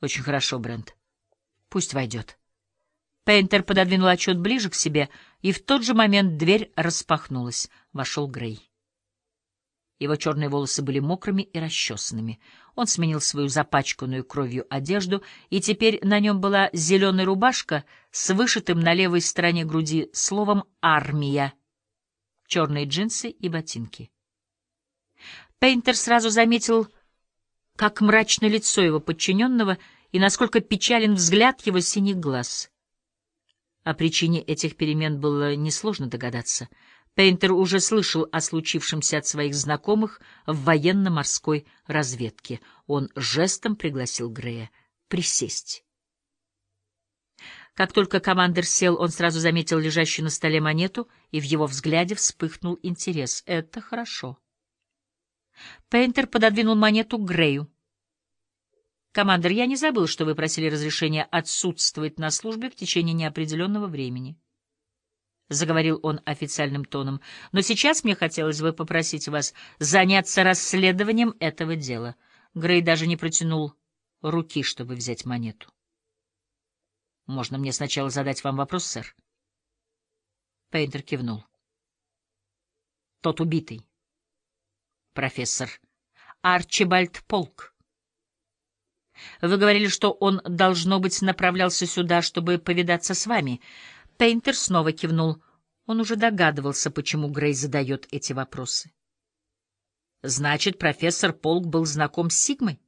Очень хорошо, Брент. Пусть войдет. Пейнтер пододвинул отчет ближе к себе, и в тот же момент дверь распахнулась. Вошел Грей. Его черные волосы были мокрыми и расчесанными. Он сменил свою запачканную кровью одежду, и теперь на нем была зеленая рубашка с вышитым на левой стороне груди словом «Армия», черные джинсы и ботинки. Пейнтер сразу заметил, как мрачно лицо его подчиненного и насколько печален взгляд его синих глаз. О причине этих перемен было несложно догадаться — Пейнтер уже слышал о случившемся от своих знакомых в военно-морской разведке. Он жестом пригласил Грея присесть. Как только командир сел, он сразу заметил лежащую на столе монету, и в его взгляде вспыхнул интерес. Это хорошо. Пейнтер пододвинул монету Грею. «Командир, я не забыл, что вы просили разрешения отсутствовать на службе в течение неопределенного времени». — заговорил он официальным тоном, — но сейчас мне хотелось бы попросить вас заняться расследованием этого дела. Грей даже не протянул руки, чтобы взять монету. — Можно мне сначала задать вам вопрос, сэр? Пейнтер кивнул. — Тот убитый. Профессор Арчибальд Полк. Вы говорили, что он, должно быть, направлялся сюда, чтобы повидаться с вами. Пейнтер снова кивнул. Он уже догадывался, почему Грей задает эти вопросы. Значит, профессор Полк был знаком с Сигмой?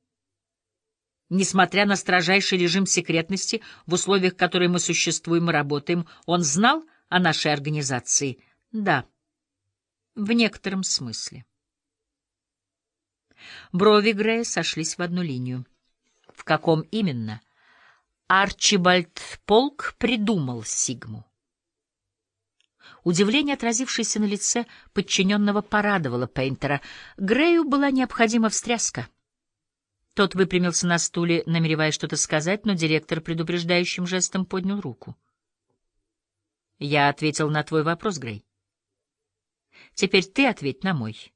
Несмотря на строжайший режим секретности, в условиях, в которые мы существуем и работаем, он знал о нашей организации? Да, в некотором смысле. Брови Грея сошлись в одну линию. В каком именно? — Арчибальд Полк придумал Сигму. Удивление, отразившееся на лице подчиненного, порадовало Пейнтера. Грею была необходима встряска. Тот выпрямился на стуле, намереваясь что-то сказать, но директор предупреждающим жестом поднял руку. «Я ответил на твой вопрос, Грей. Теперь ты ответь на мой.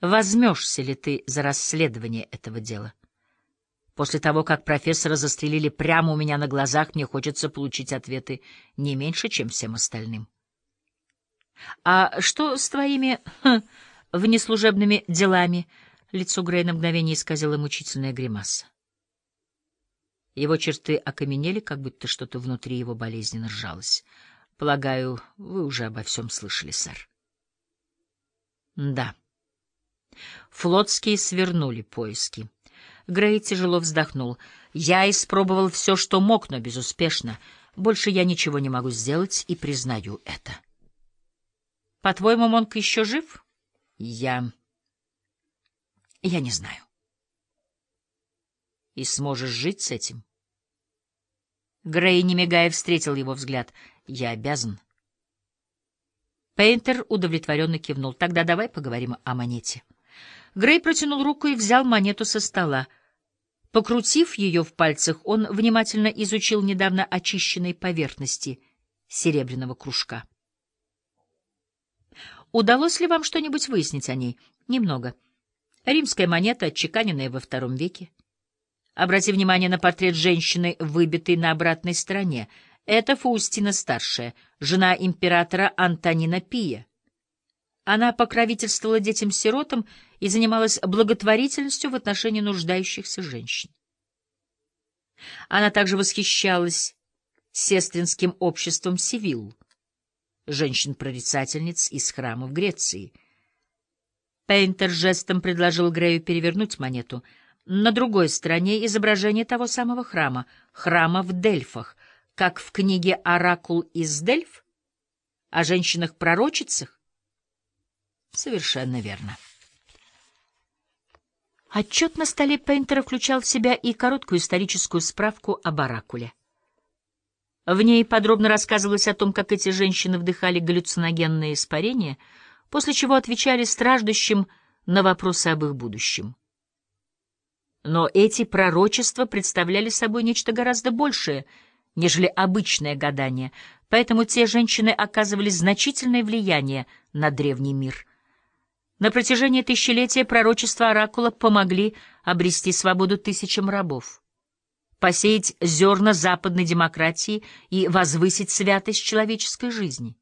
Возьмешься ли ты за расследование этого дела?» После того, как профессора застрелили прямо у меня на глазах, мне хочется получить ответы не меньше, чем всем остальным. — А что с твоими хм, внеслужебными делами? Лицо Грей на мгновение исказило мучительная гримаса. Его черты окаменели, как будто что-то внутри его болезненно сжалось. Полагаю, вы уже обо всем слышали, сэр. Да. Флотские свернули поиски. Грей тяжело вздохнул. «Я испробовал все, что мог, но безуспешно. Больше я ничего не могу сделать и признаю это». «По-твоему, Монк еще жив?» «Я... я не знаю». «И сможешь жить с этим?» Грей, не мигая, встретил его взгляд. «Я обязан». Пейнтер удовлетворенно кивнул. «Тогда давай поговорим о монете». Грей протянул руку и взял монету со стола. Покрутив ее в пальцах, он внимательно изучил недавно очищенные поверхности серебряного кружка. Удалось ли вам что-нибудь выяснить о ней? Немного. Римская монета, отчеканенная во втором веке. Обрати внимание на портрет женщины, выбитый на обратной стороне. Это Фаустина старшая, жена императора Антонина Пия. Она покровительствовала детям-сиротам и занималась благотворительностью в отношении нуждающихся женщин. Она также восхищалась сестринским обществом Сивилл, женщин-прорицательниц из храма в Греции. Пейнтер жестом предложил Грею перевернуть монету. На другой стороне изображение того самого храма, храма в Дельфах, как в книге «Оракул из Дельф» о женщинах-пророчицах, Совершенно верно. Отчет на столе Пейнтера включал в себя и короткую историческую справку об оракуле. В ней подробно рассказывалось о том, как эти женщины вдыхали галлюциногенные испарения, после чего отвечали страждущим на вопросы об их будущем. Но эти пророчества представляли собой нечто гораздо большее, нежели обычное гадание, поэтому те женщины оказывали значительное влияние на древний мир. На протяжении тысячелетия пророчества Оракула помогли обрести свободу тысячам рабов. посеять зерна западной демократии и возвысить святость человеческой жизни.